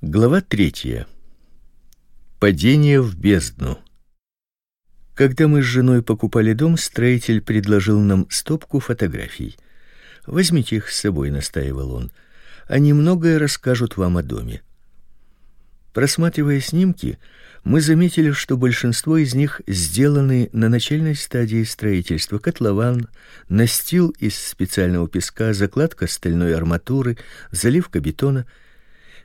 Глава третья. Падение в бездну. Когда мы с женой покупали дом, строитель предложил нам стопку фотографий. Возьмите их с собой, настаивал он. Они многое расскажут вам о доме. Просматривая снимки, мы заметили, что большинство из них сделаны на начальной стадии строительства: котлован, настил из специального песка, закладка стальной арматуры, заливка бетона —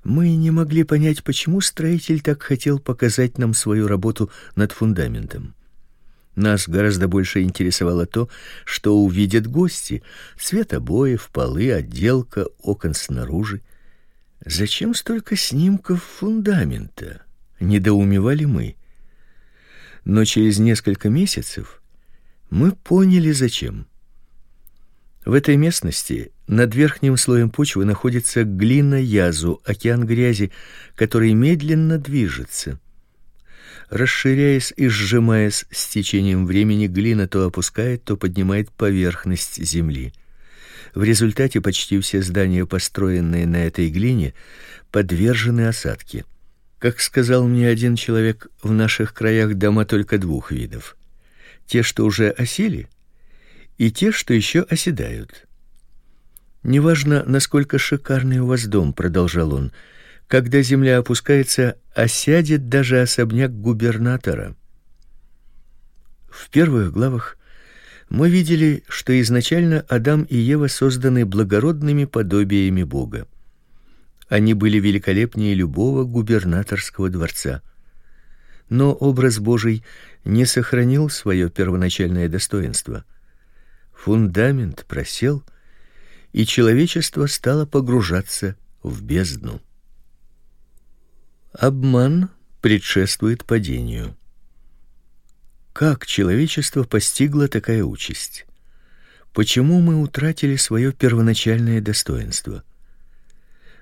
мы не могли понять, почему строитель так хотел показать нам свою работу над фундаментом. Нас гораздо больше интересовало то, что увидят гости: цвет обоев, полы, отделка окон снаружи. Зачем столько снимков фундамента? недоумевали мы. Но через несколько месяцев мы поняли зачем. В этой местности над верхним слоем почвы находится глина язу, океан грязи, который медленно движется. Расширяясь и сжимаясь с течением времени, глина то опускает, то поднимает поверхность земли. В результате почти все здания, построенные на этой глине, подвержены осадке. Как сказал мне один человек, в наших краях дома только двух видов: те, что уже осели, и те, что еще оседают. Неважно, насколько шикарный у вас дом, продолжал он. Когда земля опускается, осядет даже особняк губернатора. В первых главах мы видели, что изначально Адам и Ева созданы благородными подобиями Бога. Они были великолепнее любого губернаторского дворца. Но образ Божий не сохранил свое первоначальное достоинство фундамент просел, и человечество стало погружаться в бездну. Обман предшествует падению. Как человечество постигло такая участь? Почему мы утратили свое первоначальное достоинство?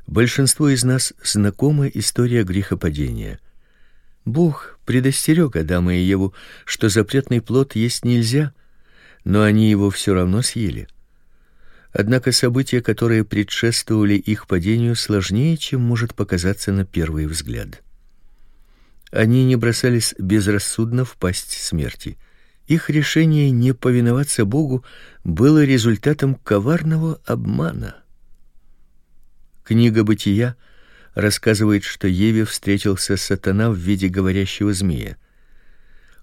Большинству из нас знакома история грехопадения. Бог предостерег Адама и Еву, что запретный плод есть нельзя, но они его все равно съели. Однако события, которые предшествовали их падению, сложнее, чем может показаться на первый взгляд. Они не бросались безрассудно в пасть смерти. Их решение не повиноваться Богу было результатом коварного обмана. Книга Бытия рассказывает, что Еве встретился сатана в виде говорящего змея.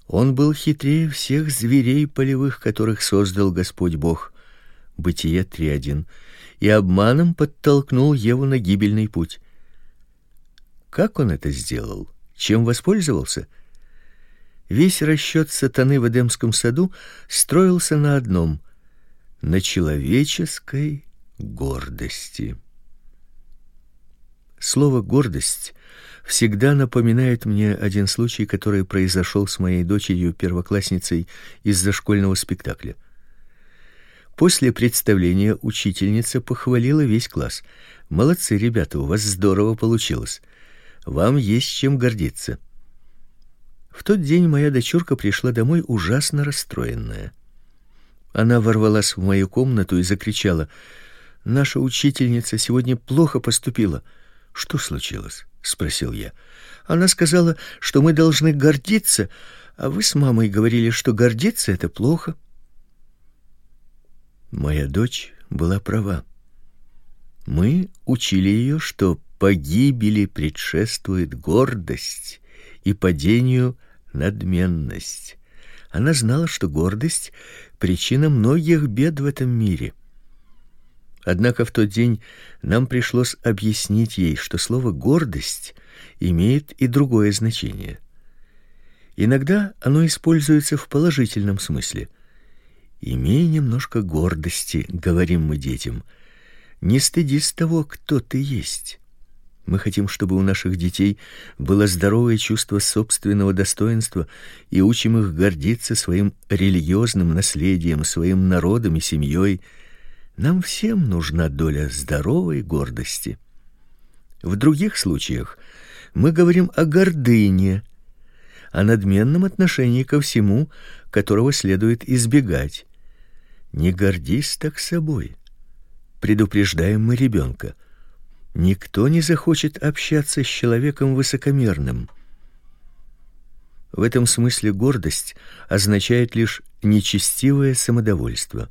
Он был хитрее всех зверей полевых, которых создал Господь Бог. Бытие 3:1. И обманом подтолкнул Еву на гибельный путь. Как он это сделал? Чем воспользовался? Весь расчет сатаны в Эдемском саду строился на одном на человеческой гордости. Слово гордость всегда напоминает мне один случай, который произошел с моей дочерью первоклассницей из-за школьного спектакля. После представления учительница похвалила весь класс. Молодцы, ребята, у вас здорово получилось. Вам есть чем гордиться. В тот день моя дочурка пришла домой ужасно расстроенная. Она ворвалась в мою комнату и закричала: "Наша учительница сегодня плохо поступила. Что случилось?" спросил я. Она сказала, что мы должны гордиться, а вы с мамой говорили, что гордиться это плохо. Моя дочь была права. Мы учили ее, что погибели предшествует гордость и падению надменность. Она знала, что гордость причина многих бед в этом мире. Однако в тот день нам пришлось объяснить ей, что слово гордость имеет и другое значение. Иногда оно используется в положительном смысле. Имей немножко гордости, говорим мы детям. Не стыдись того, кто ты есть. Мы хотим, чтобы у наших детей было здоровое чувство собственного достоинства и учим их гордиться своим религиозным наследием, своим народом и семьей. Нам всем нужна доля здоровой гордости. В других случаях мы говорим о гордыне, о надменном отношении ко всему, которого следует избегать. Не гордись так собой. Предупреждаем мы ребенка. Никто не захочет общаться с человеком высокомерным. В этом смысле гордость означает лишь нечестивое самодовольство.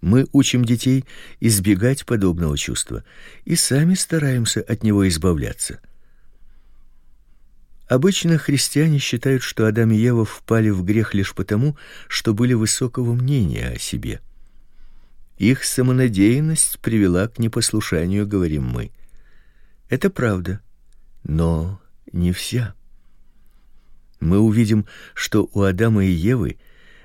Мы учим детей избегать подобного чувства и сами стараемся от него избавляться. Обычно христиане считают, что Адам и Ева впали в грех лишь потому, что были высокого мнения о себе. Их самонадеянность привела к непослушанию, говорим мы. Это правда, но не вся. Мы увидим, что у Адама и Евы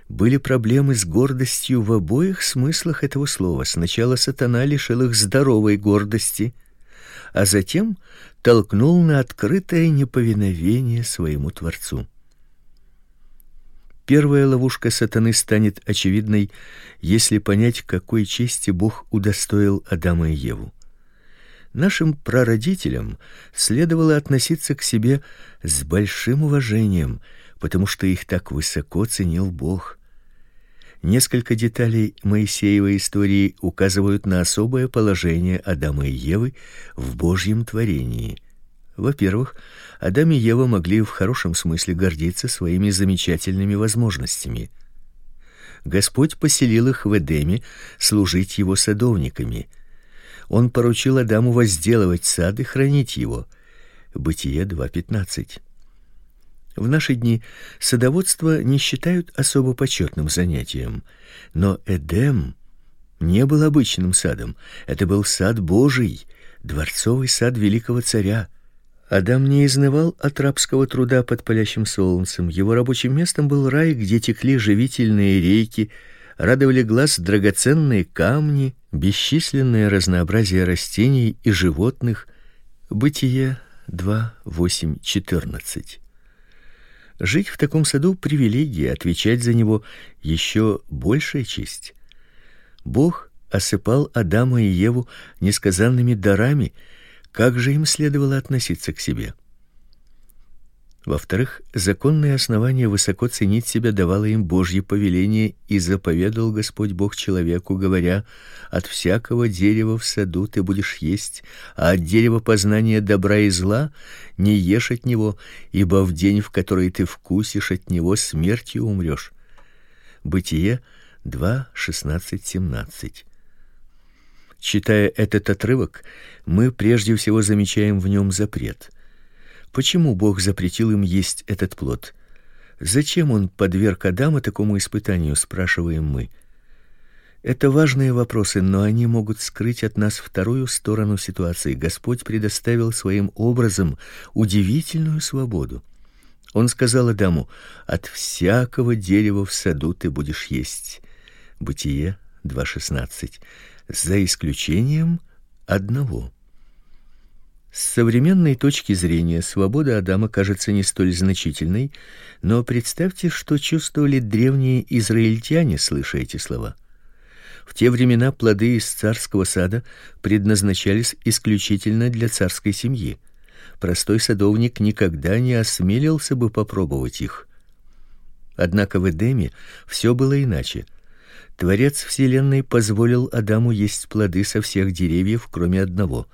были проблемы с гордостью в обоих смыслах этого слова. Сначала сатана лишил их здоровой гордости, а затем толкнул на открытое неповиновение своему творцу. Первая ловушка сатаны станет очевидной, если понять, какой чести Бог удостоил Адама и Еву. Нашим прародителям следовало относиться к себе с большим уважением, потому что их так высоко ценил Бог. Несколько деталей Моисеевой истории указывают на особое положение Адама и Евы в Божьем творении. Во-первых, Адам и Ева могли в хорошем смысле гордиться своими замечательными возможностями. Господь поселил их в Эдеме служить его садовниками. Он поручил Адаму возделывать сад и хранить его. Бытие 2:15. В наши дни садоводство не считают особо почетным занятием, но Эдем не был обычным садом. Это был сад Божий, дворцовый сад великого царя. Адам не изнывал от рабского труда под палящим солнцем. Его рабочим местом был рай, где текли живительные реки, радовали глаз драгоценные камни, бесчисленное разнообразие растений и животных. Бытие 2:8-14. Жить в таком саду привилегия, отвечать за него еще большая честь. Бог осыпал Адама и Еву несказанными дарами, как же им следовало относиться к себе? Во-вторых, законное основание высоко ценить себя давало им Божье повеление, и заповедал Господь Бог человеку, говоря: от всякого дерева в саду ты будешь есть, а от дерева познания добра и зла не ешь от него, ибо в день, в который ты вкусишь от него, смертью умрешь. Бытие 2:16-17. Читая этот отрывок, мы прежде всего замечаем в нем запрет. Почему Бог запретил им есть этот плод? Зачем он подверг Адама такому испытанию, спрашиваем мы. Это важные вопросы, но они могут скрыть от нас вторую сторону ситуации. Господь предоставил своим образом удивительную свободу. Он сказал Адаму: "От всякого дерева в саду ты будешь есть". Бытие 2:16 за исключением одного. С современной точки зрения свобода Адама кажется не столь значительной, но представьте, что чувствовали древние израильтяне, слыша эти слова. В те времена плоды из царского сада предназначались исключительно для царской семьи. Простой садовник никогда не осмелился бы попробовать их. Однако в Эдеме все было иначе. Творец вселенной позволил Адаму есть плоды со всех деревьев, кроме одного.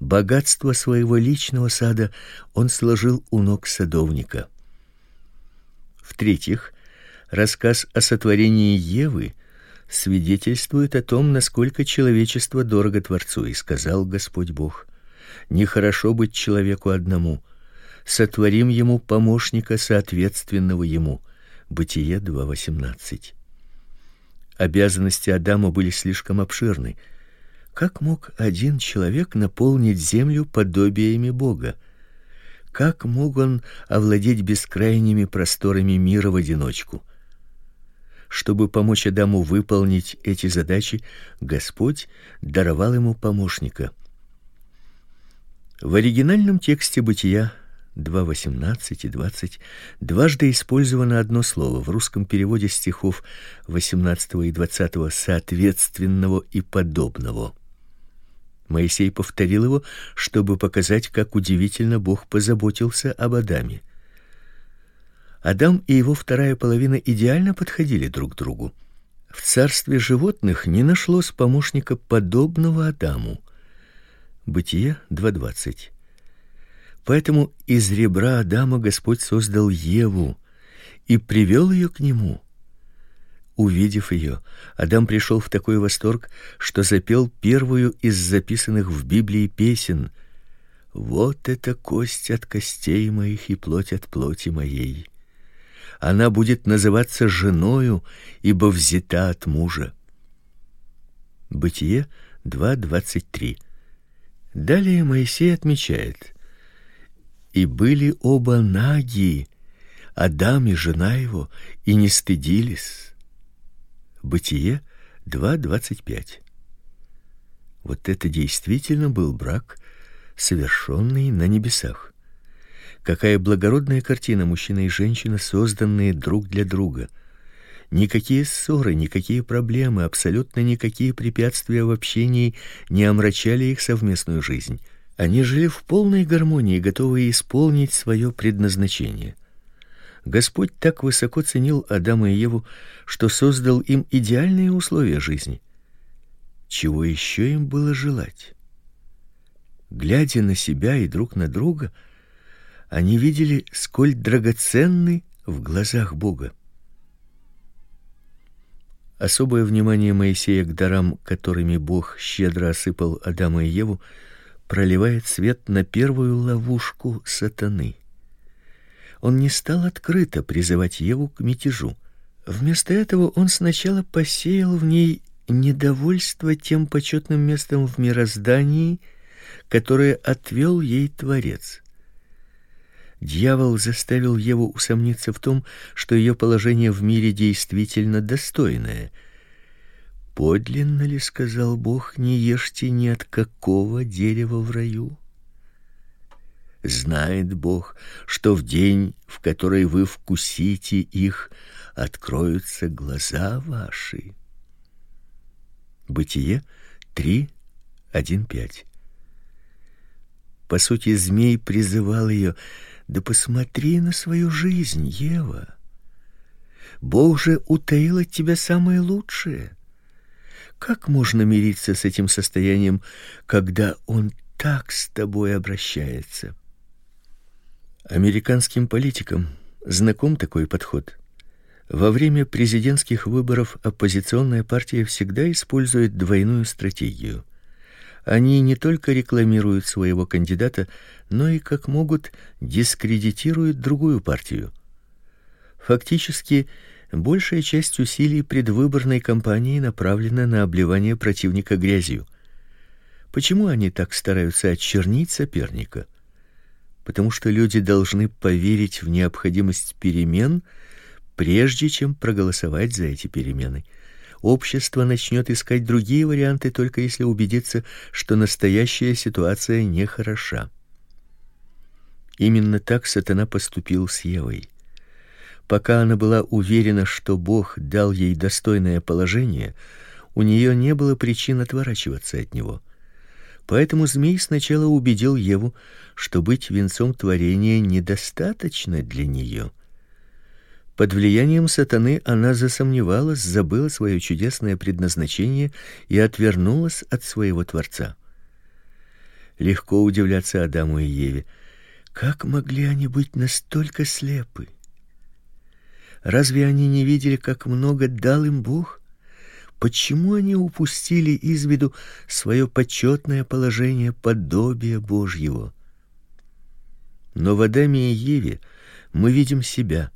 Богатство своего личного сада он сложил у ног садовника. В-третьих, рассказ о сотворении Евы свидетельствует о том, насколько человечество дорого Творцу, и сказал Господь Бог: "Нехорошо быть человеку одному; сотворим ему помощника соответственного ему". Бытие 2:18. Обязанности Адама были слишком обширны. Как мог один человек наполнить землю подобиями Бога? Как мог он овладеть бескрайними просторами мира в одиночку? Чтобы помочь Адаму выполнить эти задачи, Господь даровал ему помощника. В оригинальном тексте Бытия 2:18 и 20 дважды использовано одно слово в русском переводе стихов 18 и 20 соответственного и подобного. Моисей повторил его, чтобы показать, как удивительно Бог позаботился об Адаме. Адам и его вторая половина идеально подходили друг другу. В царстве животных не нашлось помощника подобного Адаму. Бытие 2:20. Поэтому из ребра Адама Господь создал Еву и привел ее к нему. Увидев ее, Адам пришел в такой восторг, что запел первую из записанных в Библии песен: Вот это кость от костей моих и плоть от плоти моей. Она будет называться женою, ибо взята от мужа. Бытие 2:23. Далее Моисей отмечает: И были оба наги, Адам и жена его, и не стыдились. Бытие 2:25. Вот это действительно был брак, совершенный на небесах. Какая благородная картина мужчина и женщина, созданные друг для друга. Никакие ссоры, никакие проблемы, абсолютно никакие препятствия в общении не омрачали их совместную жизнь. Они жили в полной гармонии, готовые исполнить свое предназначение. Господь так высоко ценил Адама и Еву, что создал им идеальные условия жизни. Чего еще им было желать? Глядя на себя и друг на друга, они видели, сколь драгоценны в глазах Бога. Особое внимание Моисея к дарам, которыми Бог щедро осыпал Адама и Еву, проливает свет на первую ловушку сатаны он не стал открыто призывать Еву к мятежу. Вместо этого он сначала посеял в ней недовольство тем почетным местом в мироздании, которое отвел ей Творец. Дьявол заставил Еву усомниться в том, что ее положение в мире действительно достойное. Подлинно ли сказал Бог: "Не ешьте ни от какого дерева в раю"? Знает Бог, что в день, в который вы вкусите их, откроются глаза ваши. Бытие 3:1-5. По сути, змей призывал ее: "Да посмотри на свою жизнь, Ева. Бог же утаил от тебя самое лучшее. Как можно мириться с этим состоянием, когда он так с тобой обращается?" Американским политикам знаком такой подход. Во время президентских выборов оппозиционная партия всегда использует двойную стратегию. Они не только рекламируют своего кандидата, но и как могут дискредитируют другую партию. Фактически, большая часть усилий предвыборной кампании направлена на обливание противника грязью. Почему они так стараются очернить соперника? Потому что люди должны поверить в необходимость перемен, прежде чем проголосовать за эти перемены. Общество начнет искать другие варианты только если убедится, что настоящая ситуация не хороша. Именно так Сатана поступил с Евой. Пока она была уверена, что Бог дал ей достойное положение, у нее не было причин отворачиваться от него. Поэтому змей сначала убедил Еву, что быть венцом творения недостаточно для нее. Под влиянием сатаны она засомневалась, забыла свое чудесное предназначение и отвернулась от своего Творца. Легко удивляться Адаму и Еве. Как могли они быть настолько слепы? Разве они не видели, как много дал им Бог? Почему они упустили из виду свое почетное положение подобия Божьего? Но в Адаме и Еве мы видим себя.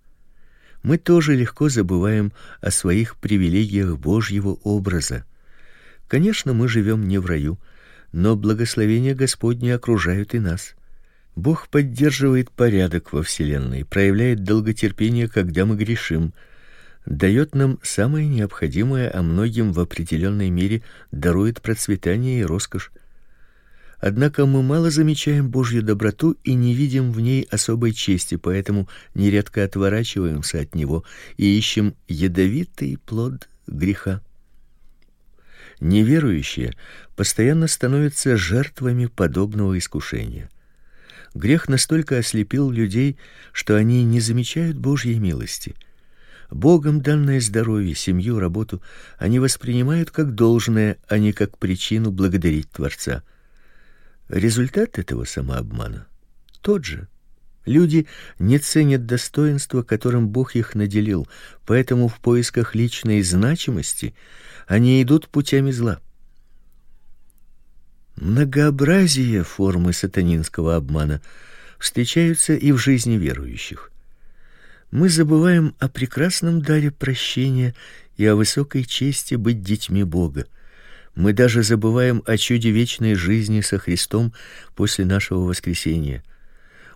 Мы тоже легко забываем о своих привилегиях Божьего образа. Конечно, мы живем не в раю, но благословения Господни окружают и нас. Бог поддерживает порядок во вселенной, проявляет долготерпение, когда мы грешим, дает нам самое необходимое, а многим в определенной мере дарует процветание и роскошь. Однако мы мало замечаем Божью доброту и не видим в ней особой чести, поэтому нередко отворачиваемся от него и ищем ядовитый плод греха. Неверующие постоянно становятся жертвами подобного искушения. Грех настолько ослепил людей, что они не замечают Божьей милости – Богом данное здоровье, семью, работу они воспринимают как должное, а не как причину благодарить Творца. Результат этого самообмана тот же. Люди не ценят достоинства, которым Бог их наделил, поэтому в поисках личной значимости они идут путями зла. Многообразие формы сатанинского обмана встречаются и в жизни верующих. Мы забываем о прекрасном даре прощения и о высокой чести быть детьми Бога. Мы даже забываем о чуде вечной жизни со Христом после нашего воскресения.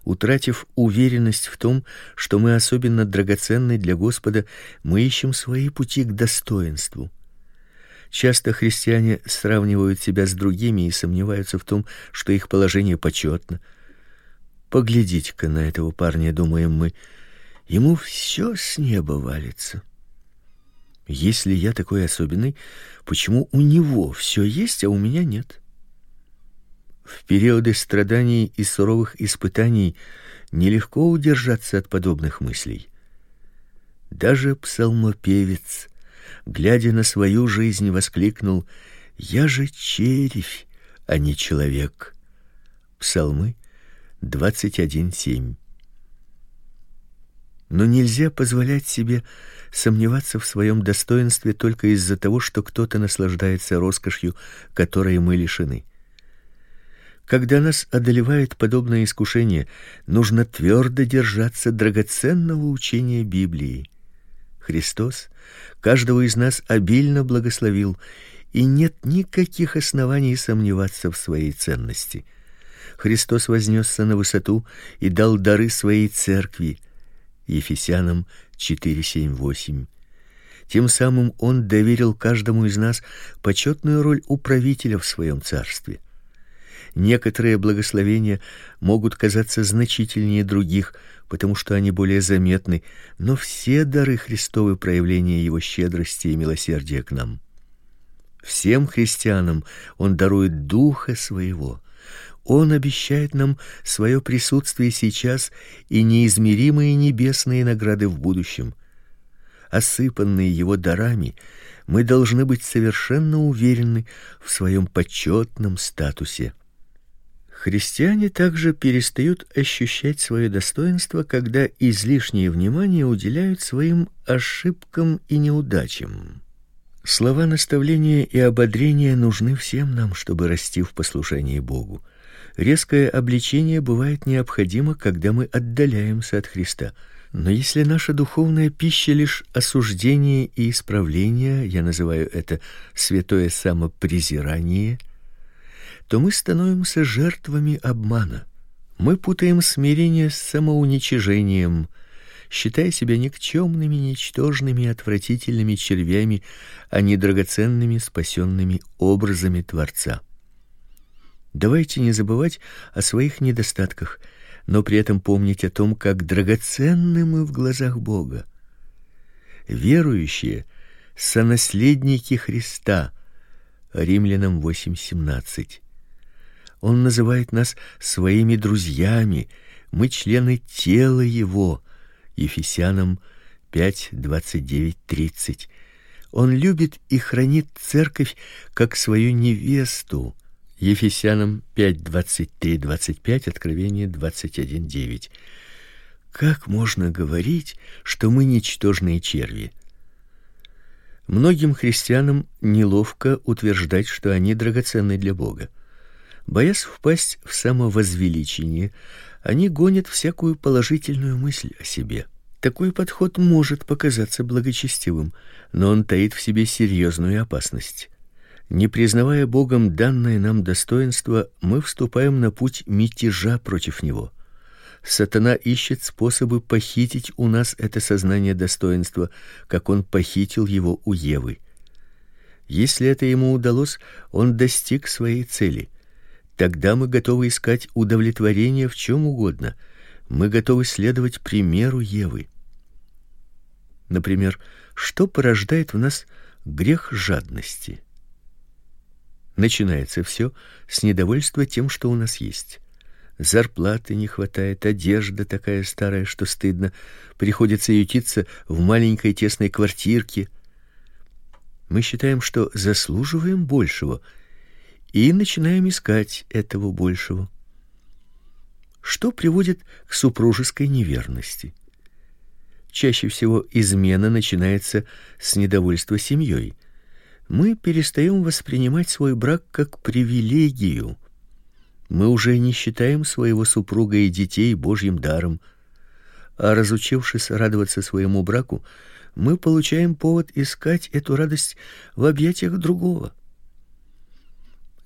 Утратив уверенность в том, что мы особенно драгоценны для Господа, мы ищем свои пути к достоинству. Часто христиане сравнивают себя с другими и сомневаются в том, что их положение почетно. Поглядите-ка на этого парня, думаем мы. Ему все с неба валится. Если я такой особенный, почему у него все есть, а у меня нет? В периоды страданий и суровых испытаний нелегко удержаться от подобных мыслей. Даже псалмопевец, глядя на свою жизнь, воскликнул: "Я же червь, а не человек". Псалмы 21:7. Но нельзя позволять себе сомневаться в своем достоинстве только из-за того, что кто-то наслаждается роскошью, которой мы лишены. Когда нас одолевает подобное искушение, нужно твердо держаться драгоценного учения Библии. Христос каждого из нас обильно благословил, и нет никаких оснований сомневаться в своей ценности. Христос вознесся на высоту и дал дары своей церкви. Ефесянам 4:7-8. Тем самым он доверил каждому из нас почетную роль управителя в своем царстве. Некоторые благословения могут казаться значительнее других, потому что они более заметны, но все дары Христовы проявления его щедрости и милосердия к нам. Всем христианам он дарует духа своего. Он обещает нам свое присутствие сейчас и неизмеримые небесные награды в будущем. Осыпанные его дарами, мы должны быть совершенно уверены в своем почетном статусе. Христиане также перестают ощущать свое достоинство, когда излишнее внимание уделяют своим ошибкам и неудачам. Слова наставления и ободрения нужны всем нам, чтобы расти в послушании Богу. Резкое обличение бывает необходимо, когда мы отдаляемся от Христа. Но если наша духовная пища лишь осуждение и исправление, я называю это святое самопрезирание – то мы становимся жертвами обмана. Мы путаем смирение с самоуничижением, считая себя никчемными, ничтожными, отвратительными червями, а не драгоценными спасенными образами Творца. Давайте не забывать о своих недостатках, но при этом помнить о том, как драгоценны мы в глазах Бога. Верующие сонаследники Христа. Римлянам 8:17. Он называет нас своими друзьями. Мы члены тела его. Ефесянам 5:29-30. Он любит и хранит церковь как свою невесту. Ефесянам 5:23-25, Откровение 21:9. Как можно говорить, что мы ничтожные черви? Многим христианам неловко утверждать, что они драгоценны для Бога. Боясь впасть в самовозвеличение, они гонят всякую положительную мысль о себе. Такой подход может показаться благочестивым, но он таит в себе серьезную опасность. Не признавая Богом данное нам достоинство, мы вступаем на путь мятежа против него. Сатана ищет способы похитить у нас это сознание достоинства, как он похитил его у Евы. Если это ему удалось, он достиг своей цели. Тогда мы готовы искать удовлетворение в чем угодно. Мы готовы следовать примеру Евы. Например, что порождает в нас грех жадности? Начинается все с недовольства тем, что у нас есть. Зарплаты не хватает, одежда такая старая, что стыдно, приходится ютиться в маленькой тесной квартирке. Мы считаем, что заслуживаем большего и начинаем искать этого большего. Что приводит к супружеской неверности? Чаще всего измена начинается с недовольства семьей. Мы перестаем воспринимать свой брак как привилегию. Мы уже не считаем своего супруга и детей божьим даром, а разучившись радоваться своему браку, мы получаем повод искать эту радость в объятиях другого.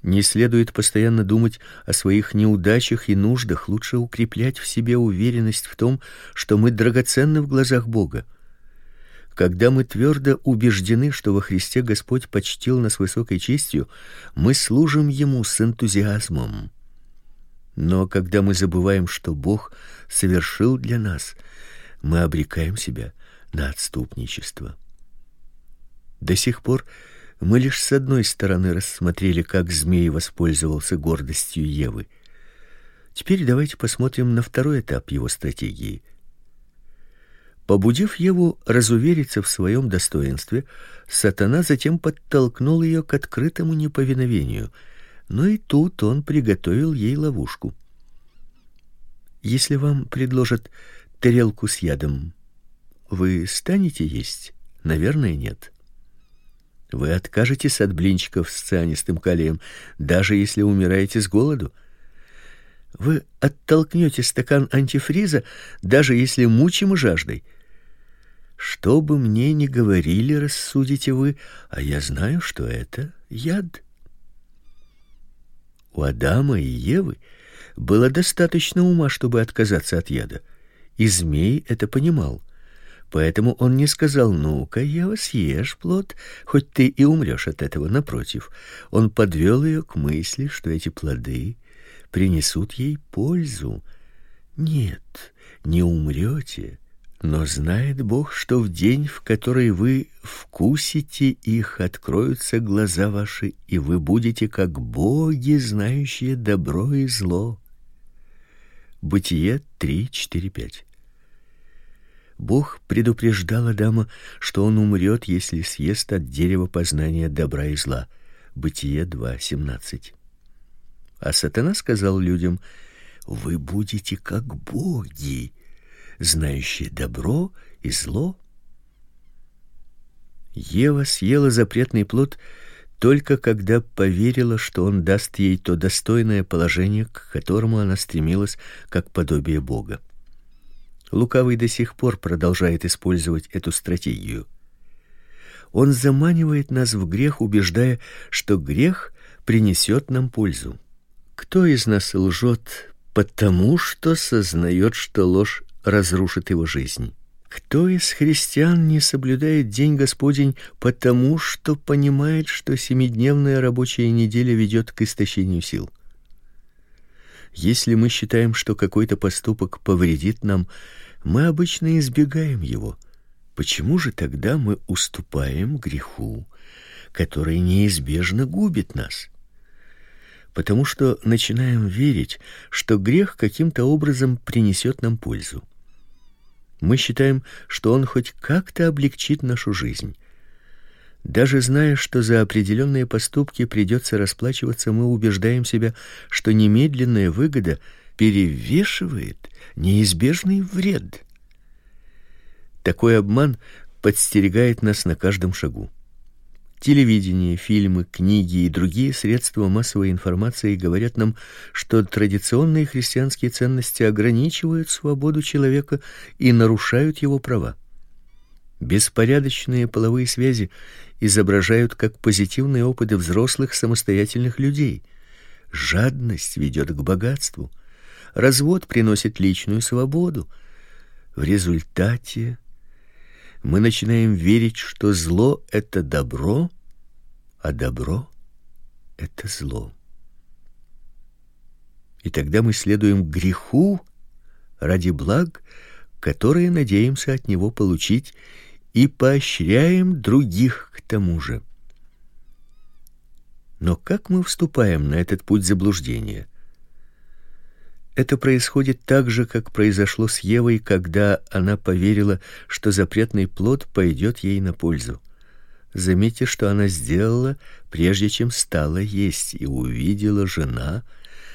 Не следует постоянно думать о своих неудачах и нуждах, лучше укреплять в себе уверенность в том, что мы драгоценны в глазах Бога. Когда мы твердо убеждены, что во Христе Господь почтил нас высокой честью, мы служим ему с энтузиазмом. Но когда мы забываем, что Бог совершил для нас, мы обрекаем себя на отступничество. До сих пор мы лишь с одной стороны рассмотрели, как змей воспользовался гордостью Евы. Теперь давайте посмотрим на второй этап его стратегии. Побудив Еву разувериться в своем достоинстве, сатана затем подтолкнул ее к открытому неповиновению. Но и тут он приготовил ей ловушку. Если вам предложат тарелку с ядом, вы станете есть? Наверное, нет. Вы откажетесь от блинчиков с цианистым калием, даже если умираете с голоду. Вы оттолкнете стакан антифриза, даже если мучимы жаждой. Что бы мне ни говорили, рассудите вы, а я знаю, что это яд. У Адама и Евы было достаточно ума, чтобы отказаться от яда, и змей это понимал. Поэтому он не сказал: "Ну-ка, Ева, съешь плод, хоть ты и умрешь от этого". Напротив, он подвел ее к мысли, что эти плоды принесут ей пользу. Нет, не умрете, но знает Бог, что в день, в который вы вкусите их, откроются глаза ваши, и вы будете как боги, знающие добро и зло. Бытие 3, 4, 5. Бог предупреждал Адама, что он умрет, если съест от дерева познания добра и зла. Бытие 2:17. А сатана сказал людям: вы будете как боги, знающие добро и зло. Ева съела запретный плод только когда поверила, что он даст ей то достойное положение, к которому она стремилась, как подобие Бога. Лукавый до сих пор продолжает использовать эту стратегию. Он заманивает нас в грех, убеждая, что грех принесет нам пользу. Кто из нас лжет потому, что сознает, что ложь разрушит его жизнь? Кто из христиан не соблюдает день Господень потому, что понимает, что семидневная рабочая неделя ведет к истощению сил? Если мы считаем, что какой-то поступок повредит нам, мы обычно избегаем его. Почему же тогда мы уступаем греху, который неизбежно губит нас? Потому что начинаем верить, что грех каким-то образом принесет нам пользу. Мы считаем, что он хоть как-то облегчит нашу жизнь. Даже зная, что за определенные поступки придется расплачиваться, мы убеждаем себя, что немедленная выгода перевешивает неизбежный вред. Такой обман подстерегает нас на каждом шагу. Телевидение, фильмы, книги и другие средства массовой информации говорят нам, что традиционные христианские ценности ограничивают свободу человека и нарушают его права. Беспорядочные половые связи изображают как позитивные опыты взрослых самостоятельных людей. Жадность ведет к богатству. Развод приносит личную свободу. В результате мы начинаем верить, что зло это добро, а добро это зло. И тогда мы следуем греху ради благ, которые надеемся от него получить и поощряем других к тому же. Но как мы вступаем на этот путь заблуждения? Это происходит так же, как произошло с Евой, когда она поверила, что запретный плод пойдет ей на пользу. Заметьте, что она сделала, прежде чем стала есть, и увидела жена,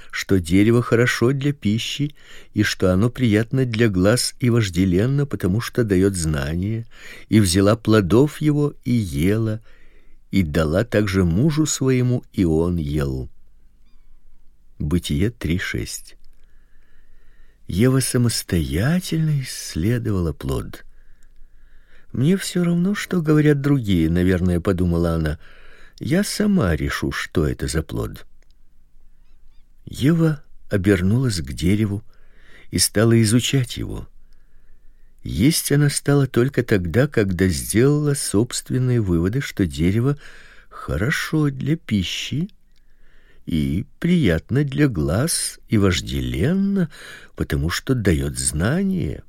что дерево хорошо для пищи и что оно приятно для глаз и вожделенно, потому что дает знание, и взяла плодов его и ела, и дала также мужу своему, и он ел. Бытие 3:6. Ева самостоятельно исследовала плод. Мне все равно, что говорят другие, наверное, подумала она. Я сама решу, что это за плод. Ева обернулась к дереву и стала изучать его. Есть она стала только тогда, когда сделала собственные выводы, что дерево хорошо для пищи и приятно для глаз и вожделенно, потому что дает знания.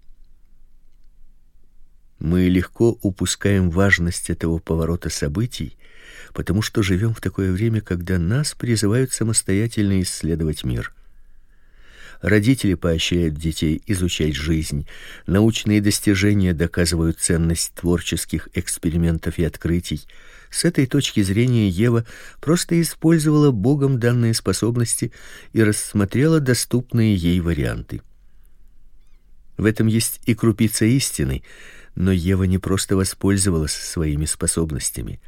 Мы легко упускаем важность этого поворота событий, потому что живем в такое время, когда нас призывают самостоятельно исследовать мир. Родители поощряют детей изучать жизнь. Научные достижения доказывают ценность творческих экспериментов и открытий. С этой точки зрения Ева просто использовала Богом данные способности и рассмотрела доступные ей варианты. В этом есть и крупица истины, но Ева не просто воспользовалась своими способностями.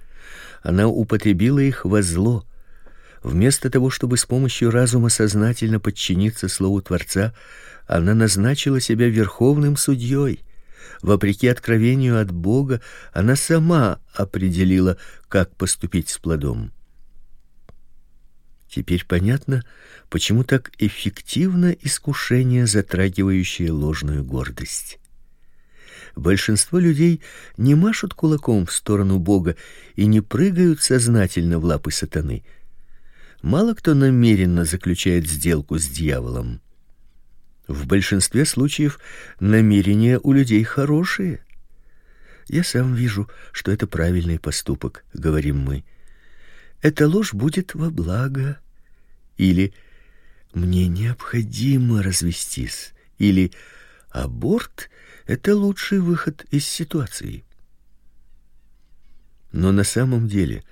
Она употребила их во зло. Вместо того, чтобы с помощью разума сознательно подчиниться слову Творца, она назначила себя верховным судьей. Вопреки откровению от Бога, она сама определила, как поступить с плодом. Теперь понятно, почему так эффективно искушение, затрагивающее ложную гордость. Большинство людей не машут кулаком в сторону Бога и не прыгают сознательно в лапы сатаны. Мало кто намеренно заключает сделку с дьяволом. В большинстве случаев намерения у людей хорошие. Я сам вижу, что это правильный поступок, говорим мы. Эта ложь будет во благо или мне необходимо развестись или аборт это лучший выход из ситуации. Но на самом деле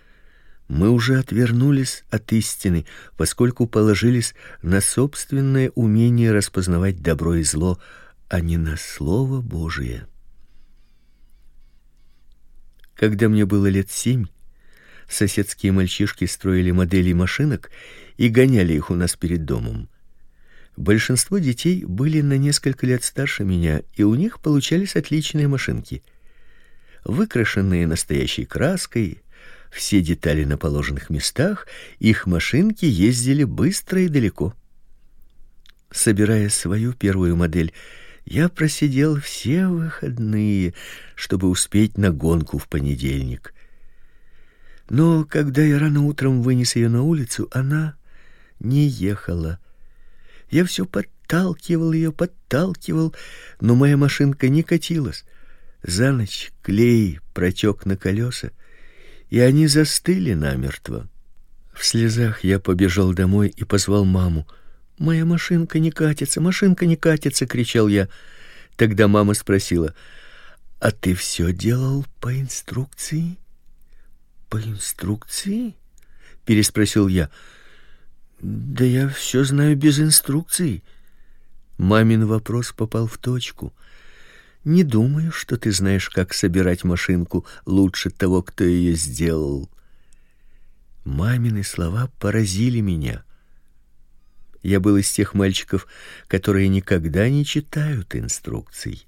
мы уже отвернулись от истины, поскольку положились на собственное умение распознавать добро и зло, а не на слово Божие. Когда мне было лет семь, соседские мальчишки строили модели машинок и гоняли их у нас перед домом. Большинство детей были на несколько лет старше меня, и у них получались отличные машинки. Выкрашенные настоящей краской, все детали на положенных местах, их машинки ездили быстро и далеко. Собирая свою первую модель, я просидел все выходные, чтобы успеть на гонку в понедельник. Но когда я рано утром вынес ее на улицу, она не ехала. Я все подталкивал ее, подталкивал, но моя машинка не катилась. За ночь клей протек на колеса, и они застыли намертво. В слезах я побежал домой и позвал маму. Моя машинка не катится, машинка не катится, кричал я. Тогда мама спросила: "А ты все делал по инструкции?" "По инструкции?" переспросил я. Да я все знаю без инструкций. Мамин вопрос попал в точку. Не думаю, что ты знаешь, как собирать машинку лучше того, кто ее сделал. Мамины слова поразили меня. Я был из тех мальчиков, которые никогда не читают инструкций.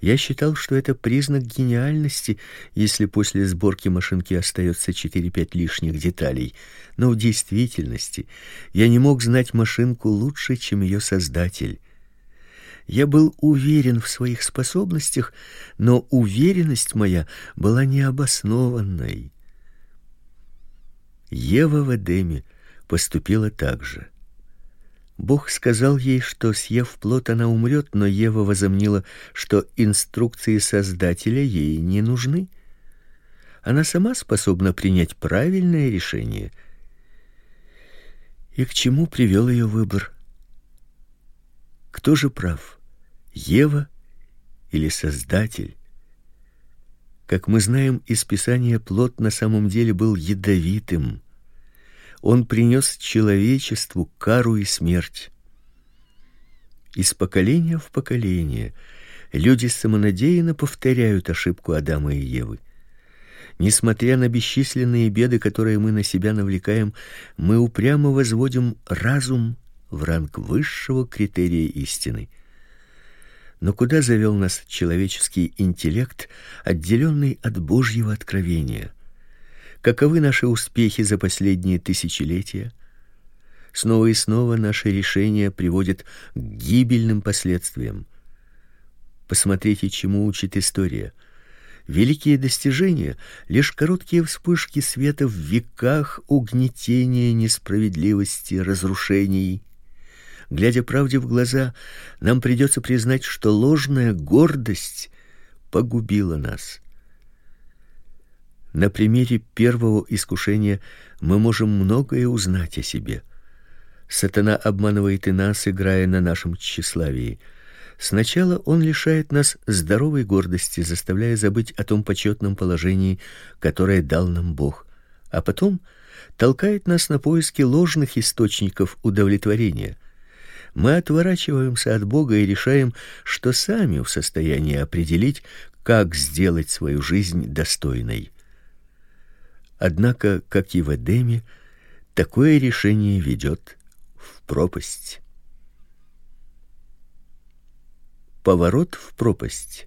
Я считал, что это признак гениальности, если после сборки машинки остается 4-5 лишних деталей. Но в действительности я не мог знать машинку лучше, чем ее создатель. Я был уверен в своих способностях, но уверенность моя была необоснованной. Ева в Эдеме поступила так же. Бог сказал ей, что съев плод она умрет, но Ева возомнила, что инструкции Создателя ей не нужны. Она сама способна принять правильное решение. И к чему привел ее выбор? Кто же прав? Ева или Создатель? Как мы знаем из Писания, плод на самом деле был ядовитым. Он принес человечеству кару и смерть. Из поколения в поколение люди самонадеянно повторяют ошибку Адама и Евы. Несмотря на бесчисленные беды, которые мы на себя навлекаем, мы упрямо возводим разум в ранг высшего критерия истины. Но куда завел нас человеческий интеллект, отделенный от Божьего откровения? Каковы наши успехи за последние тысячелетия? Снова и снова наши решения приводят к гибельным последствиям. Посмотрите, чему учит история. Великие достижения лишь короткие вспышки света в веках угнетения, несправедливости, разрушений. Глядя правде в глаза, нам придется признать, что ложная гордость погубила нас. На примере первого искушения мы можем многое узнать о себе. Сатана обманывает и нас, играя на нашем тщеславии. Сначала он лишает нас здоровой гордости, заставляя забыть о том почетном положении, которое дал нам Бог, а потом толкает нас на поиски ложных источников удовлетворения. Мы отворачиваемся от Бога и решаем, что сами в состоянии определить, как сделать свою жизнь достойной. Однако, как и в Эдеме, такое решение ведет в пропасть. Поворот в пропасть.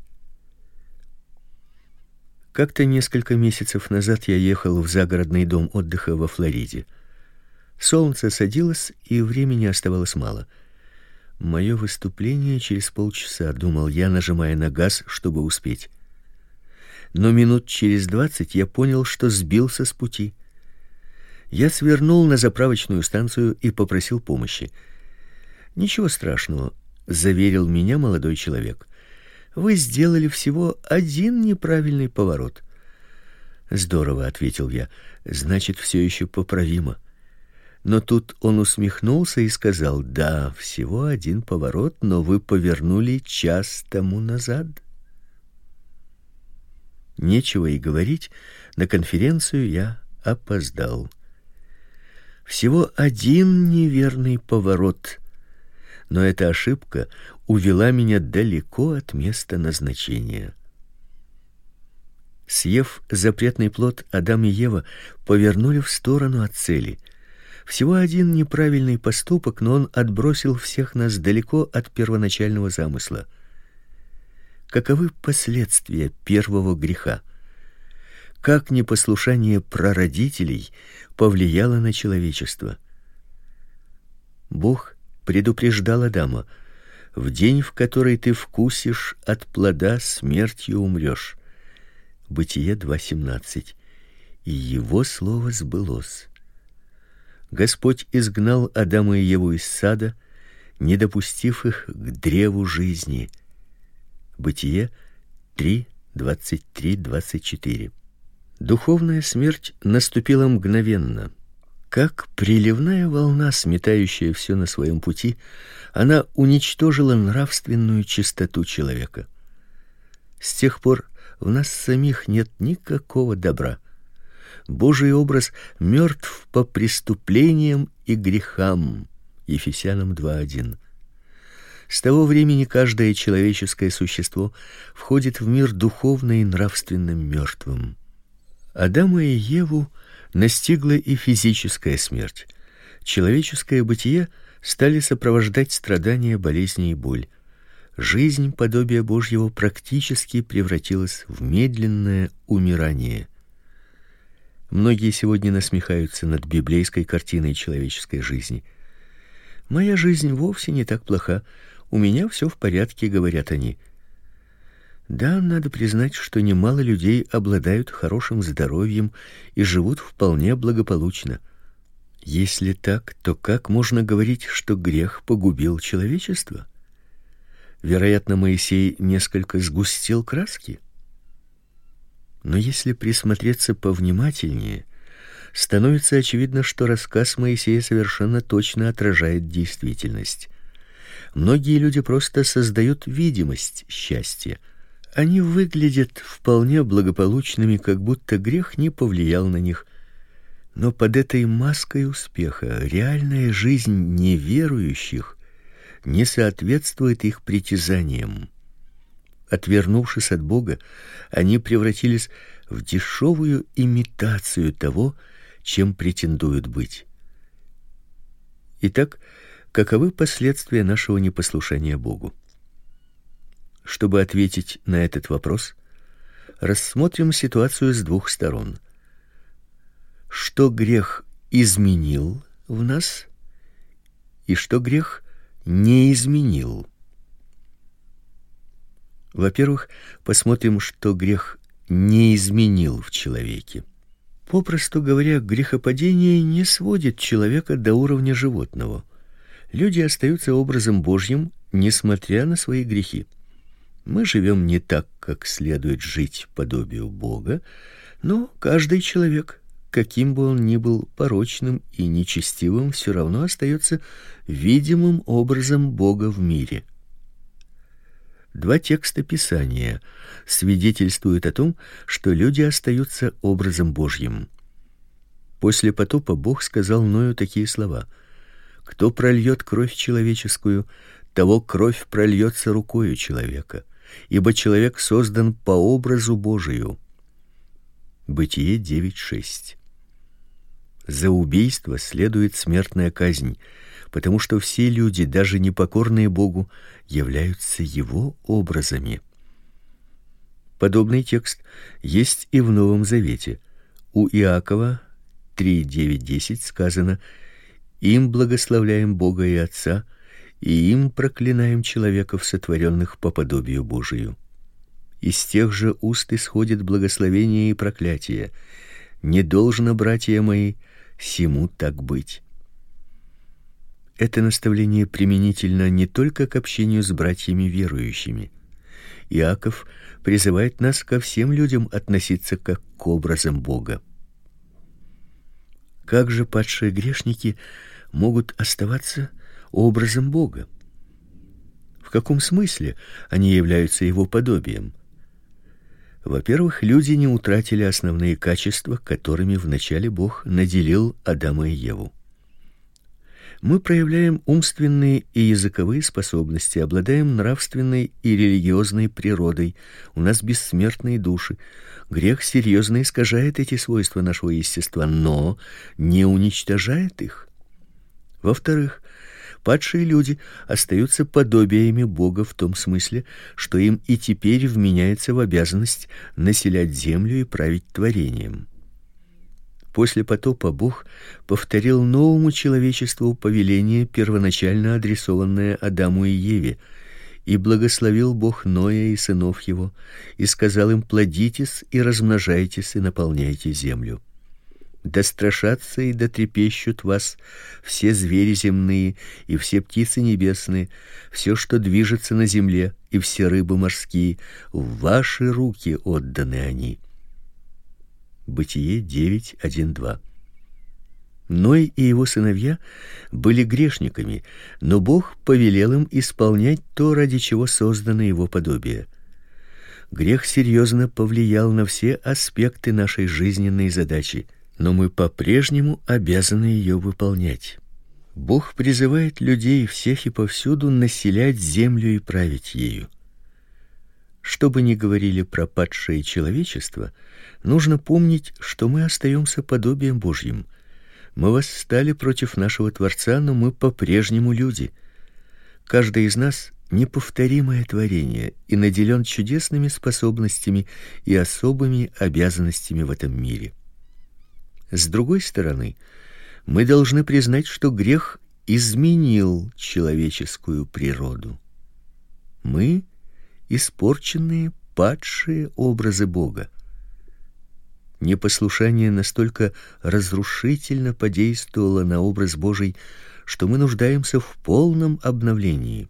Как-то несколько месяцев назад я ехал в загородный дом отдыха во Флориде. Солнце садилось, и времени оставалось мало. Мое выступление через полчаса, думал я, нажимая на газ, чтобы успеть. Но минут через двадцать я понял, что сбился с пути. Я свернул на заправочную станцию и попросил помощи. Ничего страшного, заверил меня молодой человек. Вы сделали всего один неправильный поворот. Здорово, ответил я. Значит, все еще поправимо. Но тут он усмехнулся и сказал: "Да, всего один поворот, но вы повернули час тому назад". Нечего и говорить, на конференцию я опоздал. Всего один неверный поворот, но эта ошибка увела меня далеко от места назначения. Съев запретный плод, Адам и Ева повернули в сторону от цели. Всего один неправильный поступок, но он отбросил всех нас далеко от первоначального замысла. Каковы последствия первого греха? Как непослушание прародителей повлияло на человечество? Бог предупреждал Адама: "В день, в который ты вкусишь от плода, смертью умрешь". Бытие 2:17. И его слово сбылось. Господь изгнал Адама и Еву из сада, не допустив их к древу жизни. Бытие 3:23-24. Духовная смерть наступила мгновенно. Как приливная волна, сметающая все на своем пути, она уничтожила нравственную чистоту человека. С тех пор в нас самих нет никакого добра. Божий образ мертв по преступлениям и грехам. Ефесянам 2:1. С того времени каждое человеческое существо входит в мир духовно и нравственно мертвым. Адама и Еву настигла и физическая смерть. Человеческое бытие стали сопровождать страдания, болезни и боль. Жизнь подобия Божьего практически превратилась в медленное умирание. Многие сегодня насмехаются над библейской картиной человеческой жизни. Моя жизнь вовсе не так плоха, у меня все в порядке, говорят они. Да, надо признать, что немало людей обладают хорошим здоровьем и живут вполне благополучно. Если так, то как можно говорить, что грех погубил человечество? Вероятно, Моисей несколько сгустил краски. Но если присмотреться повнимательнее, становится очевидно, что рассказ Моисея совершенно точно отражает действительность. Многие люди просто создают видимость счастья, Они выглядят вполне благополучными, как будто грех не повлиял на них. Но под этой маской успеха реальная жизнь неверующих не соответствует их притязаниям. Отвернувшись от Бога, они превратились в дешевую имитацию того, чем претендуют быть. Итак, каковы последствия нашего непослушания Богу? Чтобы ответить на этот вопрос, рассмотрим ситуацию с двух сторон. Что грех изменил в нас и что грех не изменил. Во-первых, посмотрим, что грех не изменил в человеке. Попросту говоря, грехопадение не сводит человека до уровня животного. Люди остаются образом Божьим, несмотря на свои грехи. Мы живем не так, как следует жить подобию Бога, но каждый человек, каким бы он ни был порочным и нечестивым, все равно остается видимым образом Бога в мире. Два текста Писания свидетельствуют о том, что люди остаются образом Божьим. После потопа Бог сказал Ною такие слова: Кто прольет кровь человеческую, того кровь прольется рукою человека, ибо человек создан по образу Божию. Бытие 9:6. За убийство следует смертная казнь, потому что все люди, даже непокорные Богу, являются его образами. Подобный текст есть и в Новом Завете. У Иакова 3:9-10 сказано: "Им благословляем Бога и Отца, и им проклинаем человеков, сотворенных по подобию Божию". Из тех же уст исходит благословение и проклятие. Не должно, братья мои, сему так быть. Это наставление применительно не только к общению с братьями верующими. Иаков призывает нас ко всем людям относиться как к образам Бога. Как же падшие грешники могут оставаться образом Бога? В каком смысле они являются его подобием? Во-первых, люди не утратили основные качества, которыми вначале Бог наделил Адама и Еву. Мы проявляем умственные и языковые способности, обладаем нравственной и религиозной природой. У нас бессмертные души. Грех серьезно искажает эти свойства нашего естества, но не уничтожает их. Во-вторых, падшие люди остаются подобиями Бога в том смысле, что им и теперь вменяется в обязанность населять землю и править творением. После потопа Бог повторил новому человечеству повеление, первоначально адресованное Адаму и Еве, и благословил Бог Ноя и сынов его, и сказал им: плодитесь и размножайтесь и наполняйте землю. Да страшатся и дотрепещут вас все звери земные и все птицы небесные, все, что движется на земле, и все рыбы морские, в ваши руки отданы они. Бытие 9:1-2. Ной и его сыновья были грешниками, но Бог повелел им исполнять то, ради чего создано его подобие. Грех серьезно повлиял на все аспекты нашей жизненной задачи, но мы по-прежнему обязаны ее выполнять. Бог призывает людей всех и повсюду населять землю и править ею. Что бы ни говорили про падшее человечество, нужно помнить, что мы остаемся подобием Божьим. Мы восстали против нашего Творца, но мы по-прежнему люди. Каждый из нас неповторимое творение и наделен чудесными способностями и особыми обязанностями в этом мире. С другой стороны, мы должны признать, что грех изменил человеческую природу. Мы испорченные, падшие образы Бога. Непослушание настолько разрушительно подействовало на образ Божий, что мы нуждаемся в полном обновлении.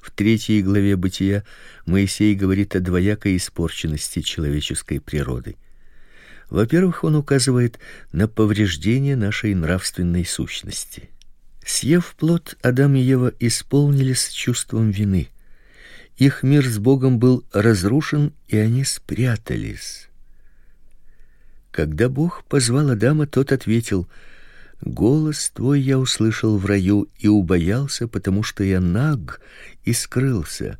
В третьей главе Бытия Моисей говорит о двоякой испорченности человеческой природы. Во-первых, он указывает на повреждение нашей нравственной сущности. Съев плод, Адам и Ева исполнились чувством вины Их мир с Богом был разрушен, и они спрятались. Когда Бог позвал Адама, тот ответил: Голос твой я услышал в раю и убоялся, потому что я наг и скрылся.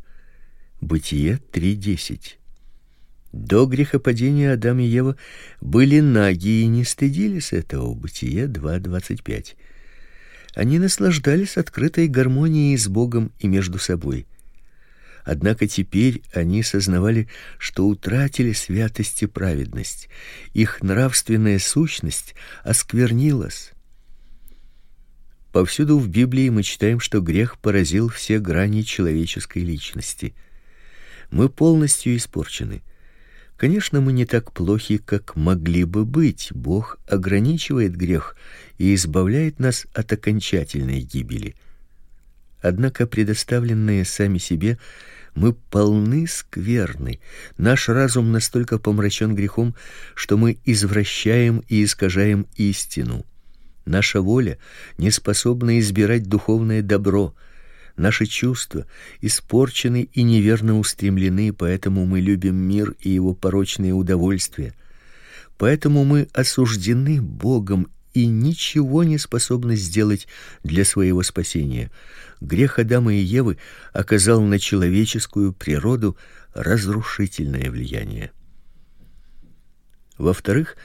Бытие 3:10. До грехопадения Адам и Ева были наги и не стыдились этого. Бытие 2:25. Они наслаждались открытой гармонией с Богом и между собой. Однако теперь они сознавали, что утратили святость и праведность. Их нравственная сущность осквернилась. Повсюду в Библии мы читаем, что грех поразил все грани человеческой личности. Мы полностью испорчены. Конечно, мы не так плохи, как могли бы быть. Бог ограничивает грех и избавляет нас от окончательной гибели. Однако предоставленные сами себе, мы полны скверны. Наш разум настолько помрачен грехом, что мы извращаем и искажаем истину. Наша воля не способна избирать духовное добро. Наши чувства испорчены и неверно устремлены, поэтому мы любим мир и его порочные удовольствия. Поэтому мы осуждены Богом и ничего не способны сделать для своего спасения. Грех Адама и Евы оказал на человеческую природу разрушительное влияние. Во-вторых,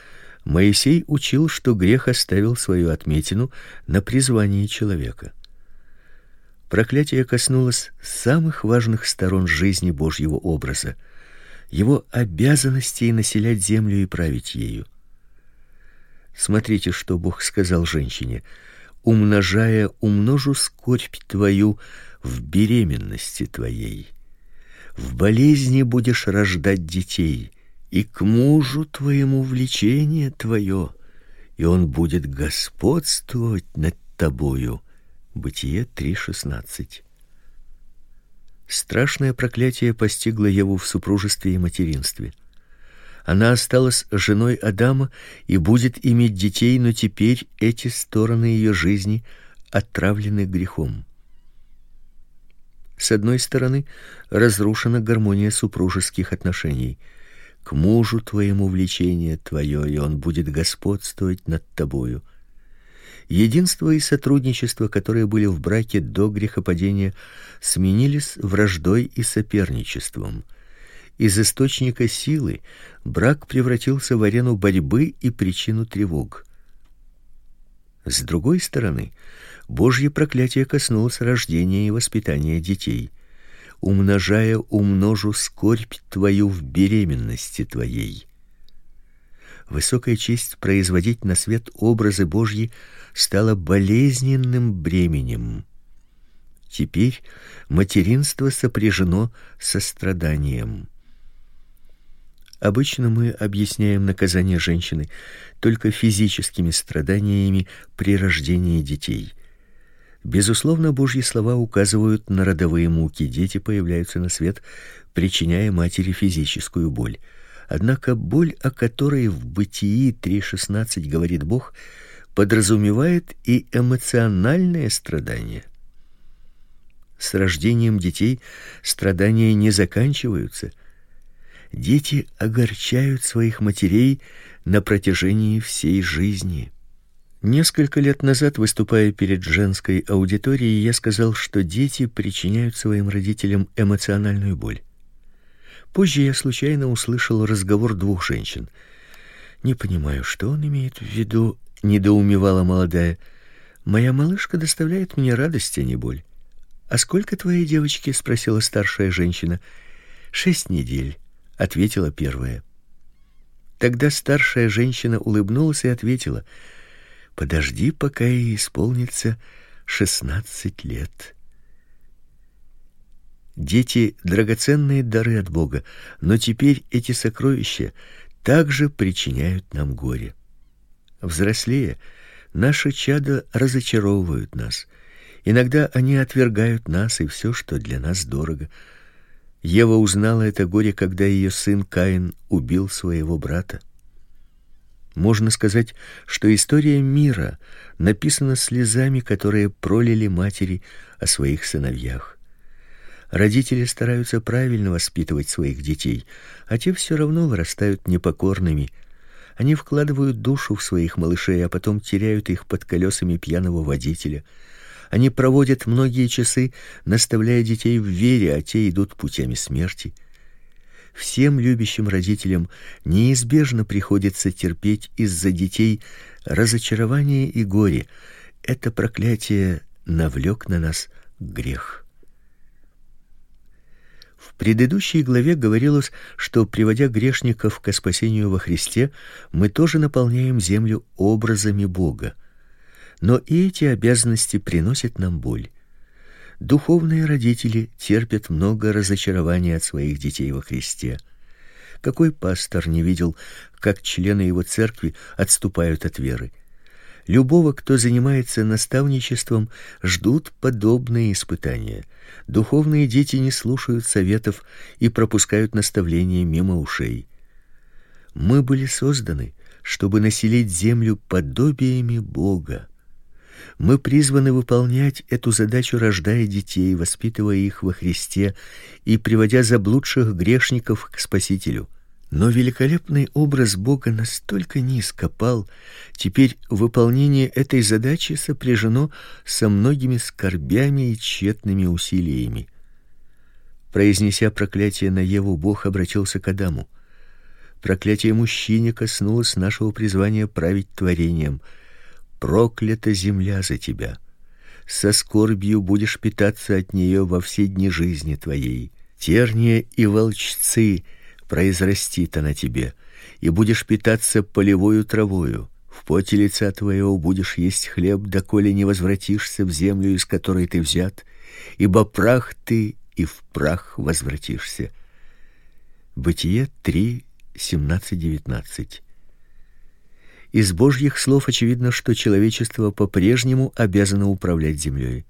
Моисей учил, что грех оставил свою отметину на призвании человека. Проклятие коснулось самых важных сторон жизни Божьего образа, его обязанностей населять землю и править ею. Смотрите, что Бог сказал женщине: "Умножая, умножу скорбь твою в беременности твоей. В болезни будешь рождать детей, и к мужу твоему влечение твое, и он будет господствовать над тобою. Бытие 3:16. Страшное проклятие постигло Еву в супружестве и материнстве. Она осталась женой Адама и будет иметь детей, но теперь эти стороны ее жизни отравлены грехом. С одной стороны, разрушена гармония супружеских отношений – к мужу твоему влечение твое, и он будет господствовать над тобою. Единство и сотрудничество, которые были в браке до грехопадения, сменились враждой и соперничеством. Из источника силы брак превратился в арену борьбы и причину тревог. С другой стороны, Божье проклятие коснулось рождения и воспитания детей умножая, умножу скорбь твою в беременности твоей. Высокая честь производить на свет образы Божьи стала болезненным бременем. Теперь материнство сопряжено со страданием. Обычно мы объясняем наказание женщины только физическими страданиями при рождении детей. Безусловно, Божьи слова указывают на родовые муки. Дети появляются на свет, причиняя матери физическую боль. Однако боль, о которой в Бытии 3:16 говорит Бог, подразумевает и эмоциональное страдание. С рождением детей страдания не заканчиваются. Дети огорчают своих матерей на протяжении всей жизни. Несколько лет назад, выступая перед женской аудиторией, я сказал, что дети причиняют своим родителям эмоциональную боль. Позже я случайно услышал разговор двух женщин. Не понимаю, что он имеет в виду, недоумевала молодая. Моя малышка доставляет мне радость, а не боль. А сколько твоей девочки? спросила старшая женщина. Шесть недель, ответила первая. Тогда старшая женщина улыбнулась и ответила: Подожди, пока ей исполнится шестнадцать лет. Дети драгоценные дары от Бога, но теперь эти сокровища также причиняют нам горе. Взрослея, наши чада разочаровывают нас. Иногда они отвергают нас и все, что для нас дорого. Ева узнала это горе, когда ее сын Каин убил своего брата. Можно сказать, что история мира написана слезами, которые пролили матери о своих сыновьях. Родители стараются правильно воспитывать своих детей, а те все равно вырастают непокорными. Они вкладывают душу в своих малышей, а потом теряют их под колесами пьяного водителя. Они проводят многие часы, наставляя детей в вере, а те идут путями смерти. Всем любящим родителям неизбежно приходится терпеть из-за детей разочарование и горе. Это проклятие навлек на нас грех. В предыдущей главе говорилось, что приводя грешников к спасению во Христе, мы тоже наполняем землю образами Бога. Но и эти обязанности приносят нам боль. Духовные родители терпят много разочарований от своих детей во Христе. Какой пастор не видел, как члены его церкви отступают от веры? Любого, кто занимается наставничеством, ждут подобные испытания. Духовные дети не слушают советов и пропускают наставления мимо ушей. Мы были созданы, чтобы населить землю подобиями Бога. Мы призваны выполнять эту задачу, рождая детей, воспитывая их во Христе и приводя заблудших грешников к Спасителю. Но великолепный образ Бога настолько низко пал, теперь выполнение этой задачи сопряжено со многими скорбями и тщетными усилиями. Произнеся проклятие на Еву, Бог обратился к Адаму. Проклятие мужчине коснулось нашего призвания править творением. Проклята земля за тебя. Со скорбью будешь питаться от нее во все дни жизни твоей. Терния и волчцы произрастит она тебе, и будешь питаться полевою травою. В поте лица твоего будешь есть хлеб, доколе не возвратишься в землю, из которой ты взят, ибо прах ты и в прах возвратишься. Бытие 3 17-19. Из Божьих слов очевидно, что человечество по-прежнему обязано управлять землей.